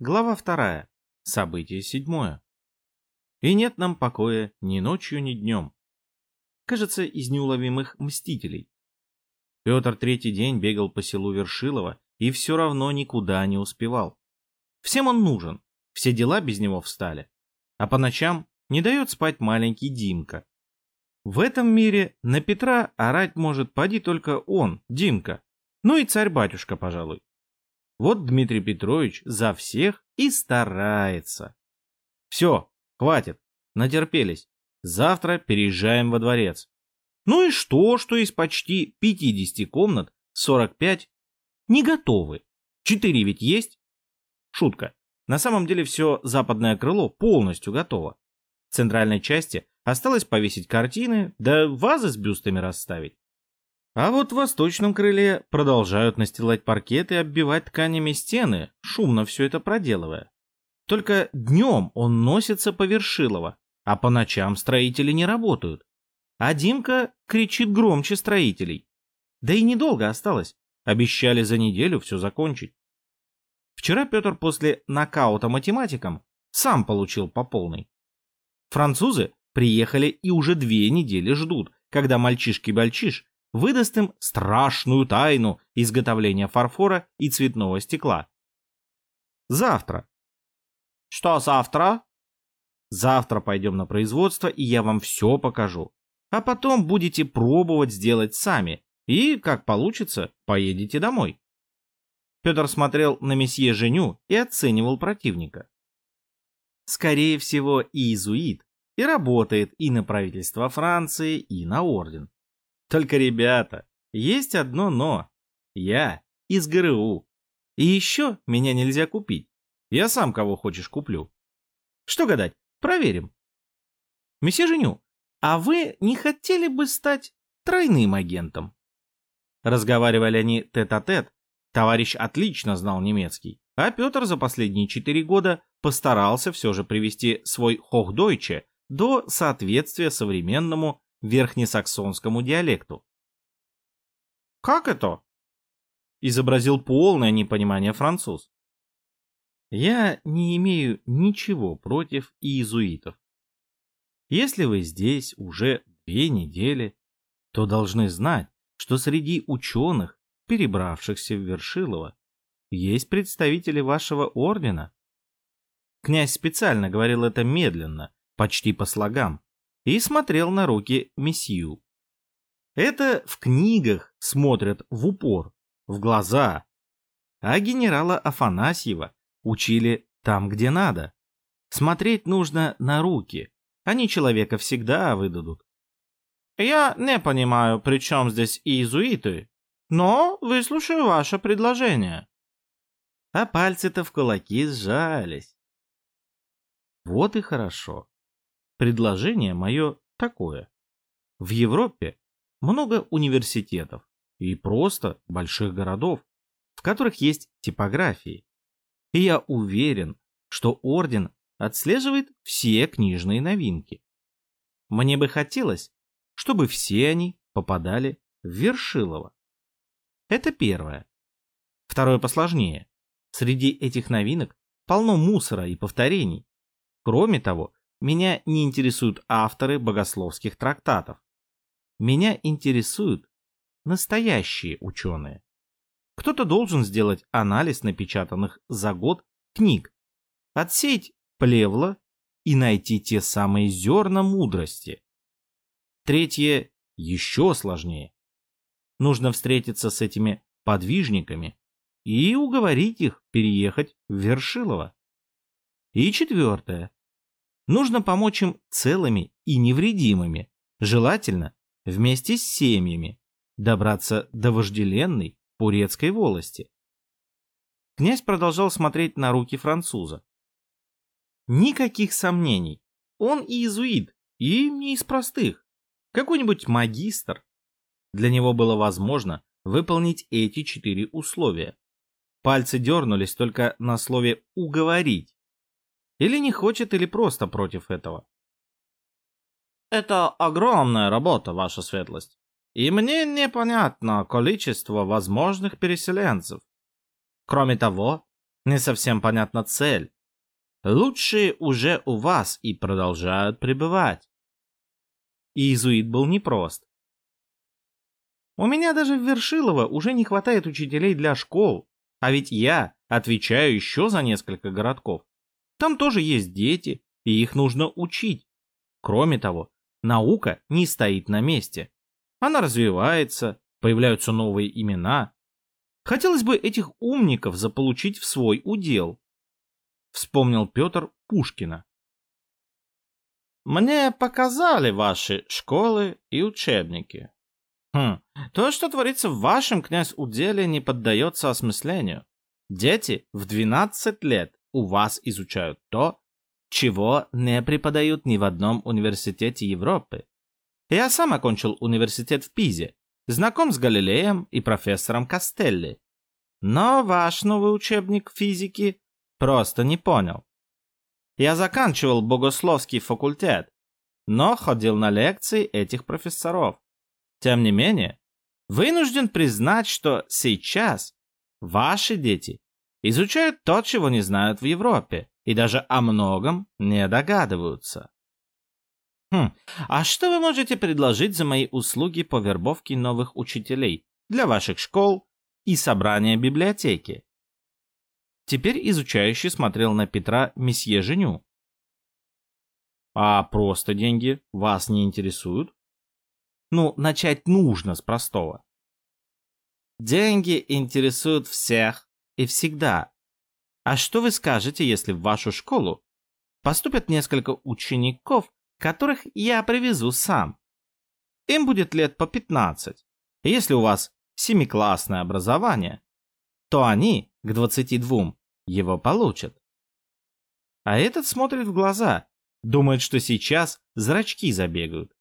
Глава вторая. Событие седьмое. И нет нам покоя ни ночью, ни днем. Кажется, из неуловимых мстителей. Петр третий день бегал по селу Вершилова и все равно никуда не успевал. Всем он нужен, все дела без него встали. А по ночам не дает спать маленький Димка. В этом мире на Петра орать может поди только он, Димка. Ну и царь-батюшка, пожалуй. Вот Дмитрий Петрович за всех и старается. Все, хватит, натерпелись. Завтра переезжаем во дворец. Ну и что, что из почти 50 комнат 45 не готовы? Четыре ведь есть? Шутка. На самом деле все западное крыло полностью готово. В центральной части осталось повесить картины, да вазы с бюстами расставить. А вот в восточном крыле продолжают настилать паркет и оббивать тканями стены, шумно все это проделывая. Только днем он носится по Вершилово, а по ночам строители не работают. А Димка кричит громче строителей. Да и недолго осталось. Обещали за неделю все закончить. Вчера Петр после нокаута математикам сам получил по полной. Французы приехали и уже две недели ждут, когда мальчишки-бальчиш выдаст им страшную тайну изготовления фарфора и цветного стекла. Завтра. Что завтра? Завтра пойдем на производство, и я вам все покажу. А потом будете пробовать сделать сами, и, как получится, поедете домой. Петр смотрел на месье Женю и оценивал противника. Скорее всего, иезуит, и работает и на правительство Франции, и на орден. Только, ребята, есть одно «но». Я из ГРУ. И еще меня нельзя купить. Я сам кого хочешь куплю. Что гадать, проверим. Месье Женю, а вы не хотели бы стать тройным агентом? Разговаривали они тет-а-тет. -тет. Товарищ отлично знал немецкий, а Петр за последние четыре года постарался все же привести свой Хохдойче до соответствия современному верхнесаксонскому диалекту. «Как это?» — изобразил полное непонимание француз. «Я не имею ничего против иезуитов. Если вы здесь уже две недели, то должны знать, что среди ученых, перебравшихся в Вершилово, есть представители вашего ордена. Князь специально говорил это медленно, почти по слогам, и смотрел на руки месью. Это в книгах смотрят в упор, в глаза, а генерала Афанасьева учили там, где надо. Смотреть нужно на руки, они человека всегда выдадут. Я не понимаю, при чем здесь иезуиты, но выслушаю ваше предложение. А пальцы-то в кулаки сжались. Вот и хорошо. Предложение мое такое. В Европе много университетов и просто больших городов, в которых есть типографии. И я уверен, что орден отслеживает все книжные новинки. Мне бы хотелось, чтобы все они попадали в Вершилово. Это первое. Второе посложнее. Среди этих новинок полно мусора и повторений. Кроме того, меня не интересуют авторы богословских трактатов. Меня интересуют настоящие ученые. Кто-то должен сделать анализ напечатанных за год книг, отсеять плевла и найти те самые зерна мудрости. Третье еще сложнее. Нужно встретиться с этими подвижниками и уговорить их переехать в Вершилово. И четвертое. Нужно помочь им целыми и невредимыми, желательно вместе с семьями, добраться до вожделенной Пурецкой волости. Князь продолжал смотреть на руки француза. Никаких сомнений, он иезуит, и не из простых. Какой-нибудь магистр. Для него было возможно выполнить эти четыре условия. Пальцы дернулись только на слове «уговорить». Или не хочет, или просто против этого. Это огромная работа, ваша светлость. И мне непонятно количество возможных переселенцев. Кроме того, Не совсем понятна цель. Лучшие уже у вас и продолжают пребывать. Иезуит был непрост. У меня даже в Вершилово уже не хватает учителей для школ, а ведь я отвечаю еще за несколько городков. Там тоже есть дети, и их нужно учить. Кроме того, наука не стоит на месте. Она развивается, появляются новые имена. Хотелось бы этих умников заполучить в свой удел. Вспомнил Петр Пушкина. Мне показали ваши школы и учебники. Хм, то, что творится в вашем, князь, уделе, не поддается осмыслению. Дети в 12 лет у вас изучают то, чего не преподают ни в одном университете Европы. Я сам окончил университет в Пизе, знаком с Галилеем и профессором Кастелли. Но ваш новый учебник физики просто не понял. Я заканчивал богословский факультет, но ходил на лекции этих профессоров. Тем не менее, вынужден признать, что сейчас ваши дети изучают то, чего не знают в Европе, и даже о многом не догадываются. Хм, а что вы можете предложить за мои услуги по вербовке новых учителей для ваших школ и собрания библиотеки? Теперь изучающий смотрел на Петра месье Женю. А просто деньги вас не интересуют? Ну, начать нужно с простого. Деньги интересуют всех и всегда. А что вы скажете, если в вашу школу поступят несколько учеников, которых я привезу сам? Им будет лет по 15. И если у вас семиклассное образование, то они к 22 его получат. А этот смотрит в глаза, думает, что сейчас зрачки забегают.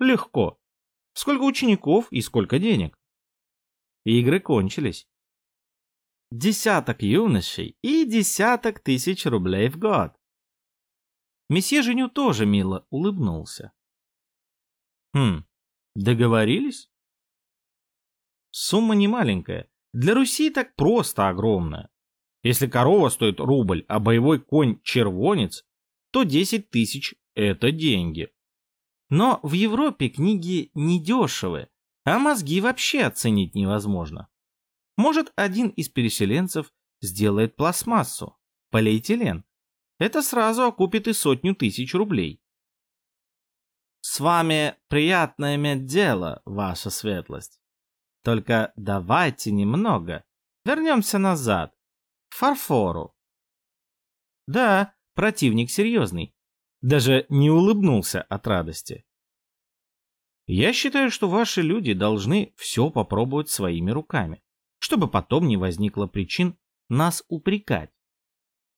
Легко. Сколько учеников и сколько денег? Игры кончились. Десяток юношей и десяток тысяч рублей в год. Месье Женю тоже мило улыбнулся. Хм, договорились? Сумма не маленькая. Для Руси так просто огромная. Если корова стоит рубль, а боевой конь червонец, то 10 тысяч – это деньги. Но в Европе книги недешевы, а мозги вообще оценить невозможно. Может, один из переселенцев сделает пластмассу, полиэтилен. Это сразу окупит и сотню тысяч рублей. С вами приятно иметь дело, ваша светлость. Только давайте немного. Вернемся назад. К фарфору. Да, противник серьезный даже не улыбнулся от радости. Я считаю, что ваши люди должны все попробовать своими руками, чтобы потом не возникло причин нас упрекать.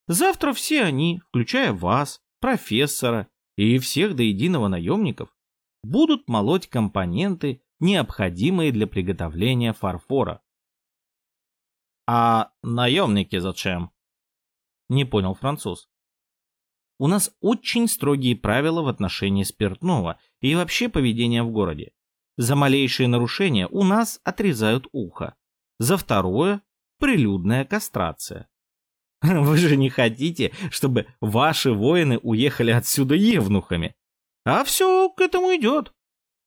Завтра все они, включая вас, профессора и всех до единого наемников, будут молоть компоненты, необходимые для приготовления фарфора. А наемники зачем? Не понял француз. У нас очень строгие правила в отношении спиртного и вообще поведения в городе. За малейшие нарушения у нас отрезают ухо. За второе – прилюдная кастрация. Вы же не хотите, чтобы ваши воины уехали отсюда евнухами. А все к этому идет.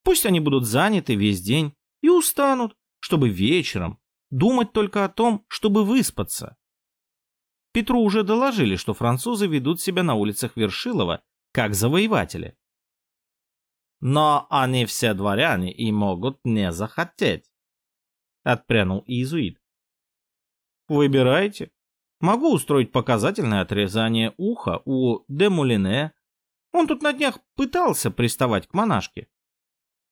Пусть они будут заняты весь день и устанут, чтобы вечером думать только о том, чтобы выспаться. Петру уже доложили, что французы ведут себя на улицах Вершилова как завоеватели. Но они все дворяне и могут не захотеть. Отпрянул иезуит. Выбирайте. Могу устроить показательное отрезание уха у Демулине. Он тут на днях пытался приставать к монашке.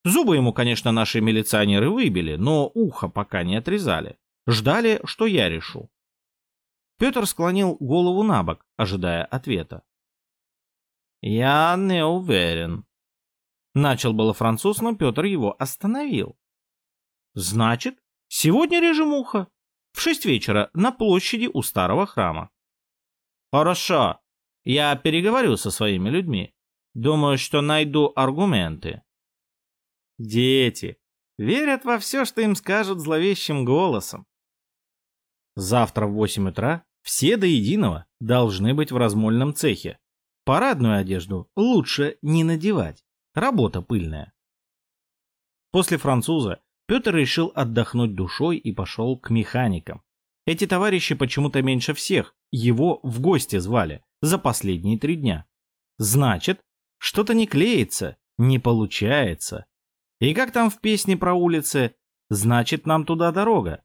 Зубы ему, конечно, наши милиционеры выбили, но ухо пока не отрезали. Ждали, что я решу. Петр склонил голову на бок, ожидая ответа. «Я не уверен». Начал было француз, но Петр его остановил. «Значит, сегодня режем ухо. В шесть вечера на площади у старого храма». «Хорошо. Я переговорю со своими людьми. Думаю, что найду аргументы». Дети верят во все, что им скажут зловещим голосом. Завтра в 8 утра все до единого должны быть в размольном цехе. Парадную одежду лучше не надевать. Работа пыльная. После француза Петр решил отдохнуть душой и пошел к механикам. Эти товарищи почему-то меньше всех его в гости звали за последние три дня. Значит, что-то не клеится, не получается. И как там в песне про улицы, значит, нам туда дорога.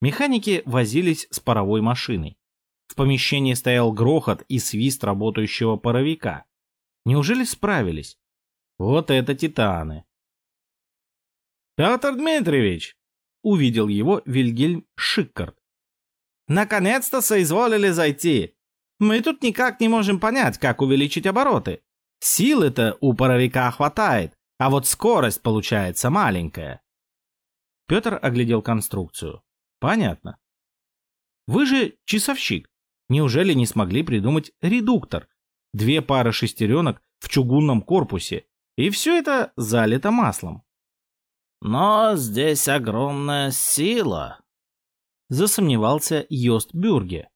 Механики возились с паровой машиной. В помещении стоял грохот и свист работающего паровика. Неужели справились? Вот это титаны. «Петр Дмитриевич!» — увидел его Вильгельм Шиккарт. «Наконец-то соизволили зайти. Мы тут никак не можем понять, как увеличить обороты. Силы-то у паровика хватает, а вот скорость получается маленькая». Петр оглядел конструкцию. «Понятно. Вы же часовщик. Неужели не смогли придумать редуктор? Две пары шестеренок в чугунном корпусе, и все это залито маслом. Но здесь огромная сила, засомневался Йост Бюрге.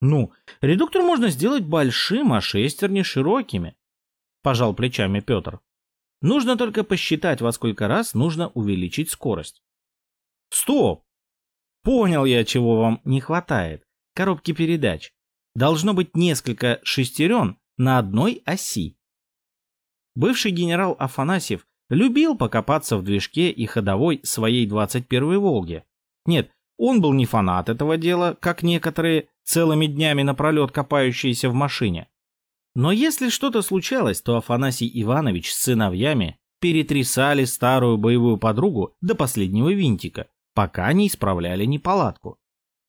Ну, редуктор можно сделать большим, а шестерни широкими, пожал плечами Петр. Нужно только посчитать, во сколько раз нужно увеличить скорость. Стоп! Понял я, чего вам не хватает. Коробки передач. Должно быть несколько шестерен на одной оси. Бывший генерал Афанасьев любил покопаться в движке и ходовой своей 21-й «Волги». Нет, он был не фанат этого дела, как некоторые, целыми днями напролет копающиеся в машине. Но если что-то случалось, то Афанасий Иванович с сыновьями перетрясали старую боевую подругу до последнего винтика, пока не исправляли неполадку.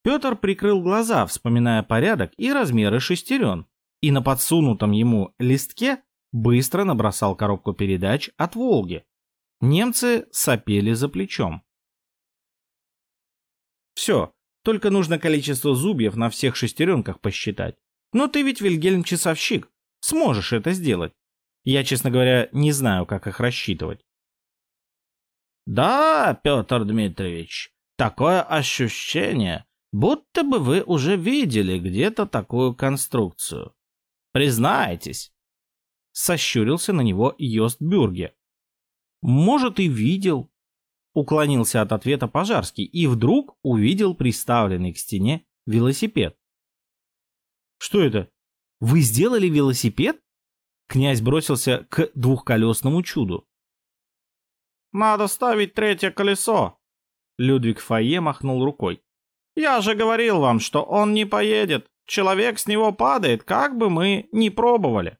Петр прикрыл глаза, вспоминая порядок и размеры шестерен, и на подсунутом ему листке быстро набросал коробку передач от «Волги». Немцы сопели за плечом. Все, только нужно количество зубьев на всех шестеренках посчитать. Но ты ведь, Вильгельм, часовщик, сможешь это сделать. Я, честно говоря, не знаю, как их рассчитывать. Да, Петр Дмитриевич, такое ощущение, будто бы вы уже видели где-то такую конструкцию. Признайтесь, Сощурился на него Йост Бюрге. Может, и видел. Уклонился от ответа Пожарский и вдруг увидел приставленный к стене велосипед. Что это? Вы сделали велосипед? Князь бросился к двухколесному чуду. «Надо ставить третье колесо!» Людвиг Фае махнул рукой. «Я же говорил вам, что он не поедет. Человек с него падает, как бы мы ни пробовали».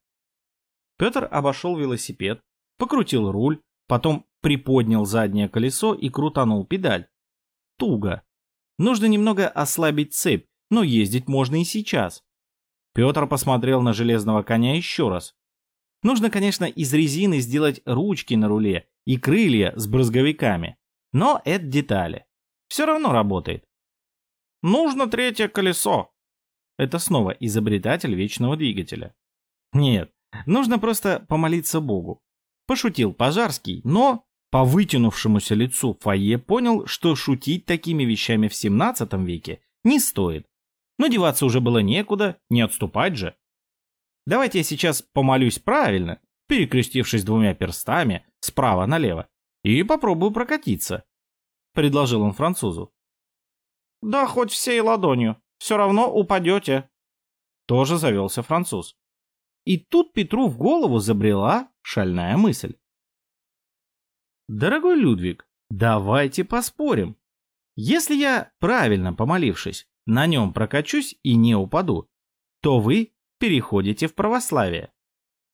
Петр обошел велосипед, покрутил руль, потом приподнял заднее колесо и крутанул педаль. Туго. Нужно немного ослабить цепь, но ездить можно и сейчас. Петр посмотрел на железного коня еще раз. Нужно, конечно, из резины сделать ручки на руле и крылья с брызговиками. Но это детали. Все равно работает. Нужно третье колесо. Это снова изобретатель вечного двигателя. Нет, Нужно просто помолиться Богу. Пошутил Пожарский, но по вытянувшемуся лицу Фае понял, что шутить такими вещами в 17 веке не стоит. Но деваться уже было некуда, не отступать же. Давайте я сейчас помолюсь правильно, перекрестившись двумя перстами справа налево, и попробую прокатиться, — предложил он французу. «Да хоть всей ладонью, все равно упадете», — тоже завелся француз. И тут Петру в голову забрела шальная мысль. «Дорогой Людвиг, давайте поспорим. Если я, правильно помолившись, на нем прокачусь и не упаду, то вы переходите в православие.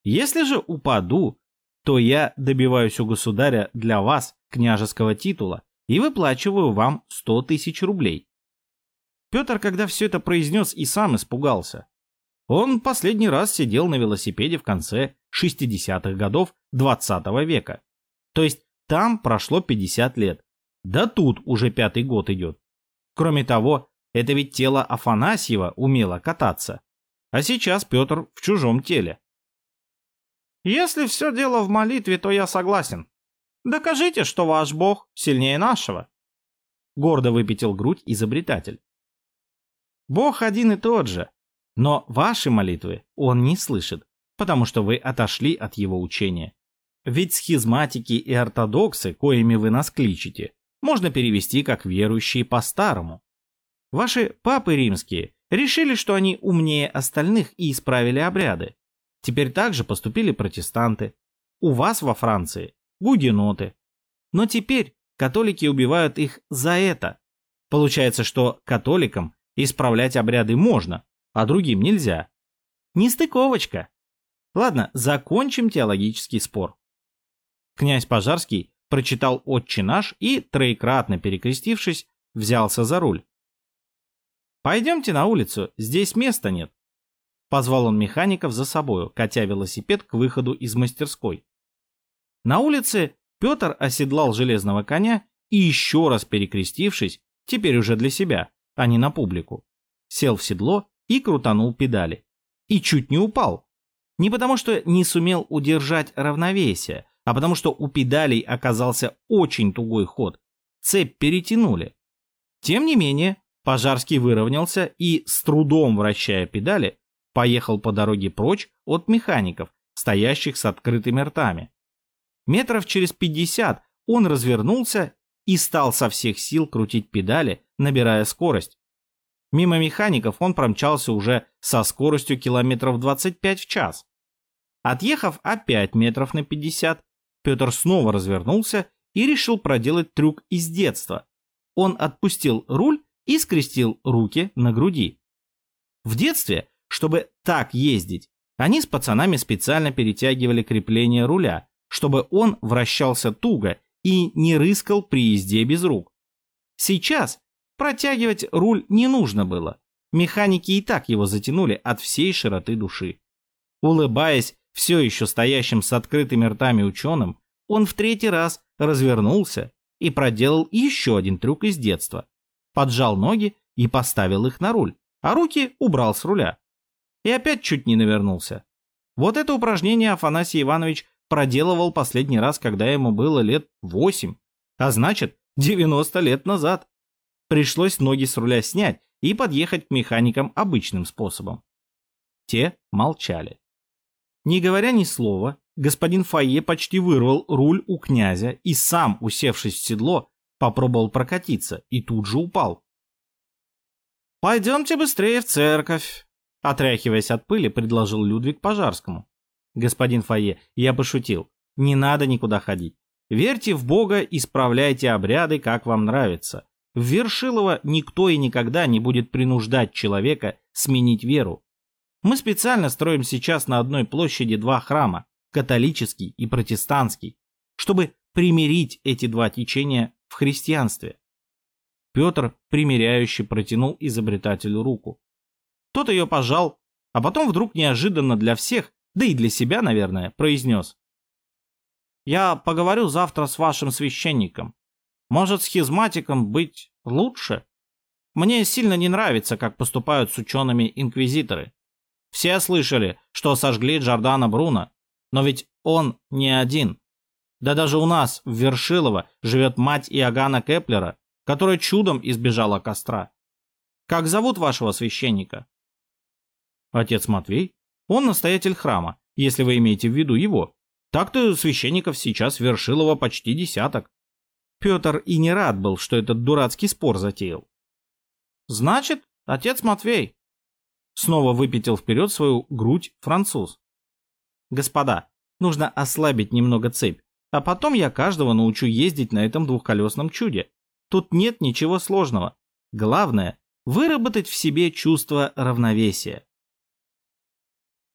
Если же упаду, то я добиваюсь у государя для вас княжеского титула и выплачиваю вам сто тысяч рублей. Петр, когда все это произнес, и сам испугался. Он последний раз сидел на велосипеде в конце 60-х годов 20 -го века. То есть там прошло 50 лет. Да тут уже пятый год идет. Кроме того, это ведь тело Афанасьева умело кататься. А сейчас Петр в чужом теле. Если все дело в молитве, то я согласен. Докажите, что ваш Бог сильнее нашего. Гордо выпятил грудь изобретатель. Бог один и тот же, но ваши молитвы он не слышит, потому что вы отошли от его учения. Ведь схизматики и ортодоксы, коими вы нас кличете, можно перевести как верующие по-старому. Ваши папы римские решили, что они умнее остальных и исправили обряды. Теперь также поступили протестанты. У вас во Франции гугеноты. Но теперь католики убивают их за это. Получается, что католикам исправлять обряды можно, а другим нельзя. Нестыковочка. Ладно, закончим теологический спор. Князь Пожарский прочитал «Отче наш» и, троекратно перекрестившись, взялся за руль. «Пойдемте на улицу, здесь места нет». Позвал он механиков за собою, катя велосипед к выходу из мастерской. На улице Петр оседлал железного коня и еще раз перекрестившись, теперь уже для себя, а не на публику, сел в седло и крутанул педали. И чуть не упал. Не потому что не сумел удержать равновесие, а потому что у педалей оказался очень тугой ход. Цепь перетянули. Тем не менее, Пожарский выровнялся и, с трудом вращая педали, поехал по дороге прочь от механиков, стоящих с открытыми ртами. Метров через пятьдесят он развернулся и стал со всех сил крутить педали, набирая скорость. Мимо механиков он промчался уже со скоростью километров 25 в час. Отъехав опять метров на 50, Петр снова развернулся и решил проделать трюк из детства. Он отпустил руль и скрестил руки на груди. В детстве, чтобы так ездить, они с пацанами специально перетягивали крепление руля, чтобы он вращался туго и не рыскал при езде без рук. Сейчас протягивать руль не нужно было. Механики и так его затянули от всей широты души. Улыбаясь все еще стоящим с открытыми ртами ученым, он в третий раз развернулся и проделал еще один трюк из детства. Поджал ноги и поставил их на руль, а руки убрал с руля. И опять чуть не навернулся. Вот это упражнение Афанасий Иванович проделывал последний раз, когда ему было лет восемь, а значит, 90 лет назад. Пришлось ноги с руля снять и подъехать к механикам обычным способом. Те молчали. Не говоря ни слова, господин Фае почти вырвал руль у князя и сам, усевшись в седло, попробовал прокатиться и тут же упал. «Пойдемте быстрее в церковь», — отряхиваясь от пыли, предложил Людвиг Пожарскому. «Господин Фае, я пошутил. Не надо никуда ходить. Верьте в Бога и справляйте обряды, как вам нравится. В Вершилово никто и никогда не будет принуждать человека сменить веру. Мы специально строим сейчас на одной площади два храма, католический и протестантский, чтобы примирить эти два течения в христианстве. Петр примиряюще протянул изобретателю руку. Тот ее пожал, а потом вдруг неожиданно для всех, да и для себя, наверное, произнес. «Я поговорю завтра с вашим священником. Может, схизматиком быть лучше? Мне сильно не нравится, как поступают с учеными инквизиторы. Все слышали, что сожгли Джордана Бруно, но ведь он не один. Да даже у нас, в Вершилово, живет мать Иоганна Кеплера, которая чудом избежала костра. Как зовут вашего священника? Отец Матвей. Он настоятель храма, если вы имеете в виду его. Так-то священников сейчас в Вершилово почти десяток. Петр и не рад был, что этот дурацкий спор затеял. Значит, отец Матвей. Снова выпятил вперед свою грудь француз. Господа, нужно ослабить немного цепь, а потом я каждого научу ездить на этом двухколесном чуде. Тут нет ничего сложного. Главное – выработать в себе чувство равновесия.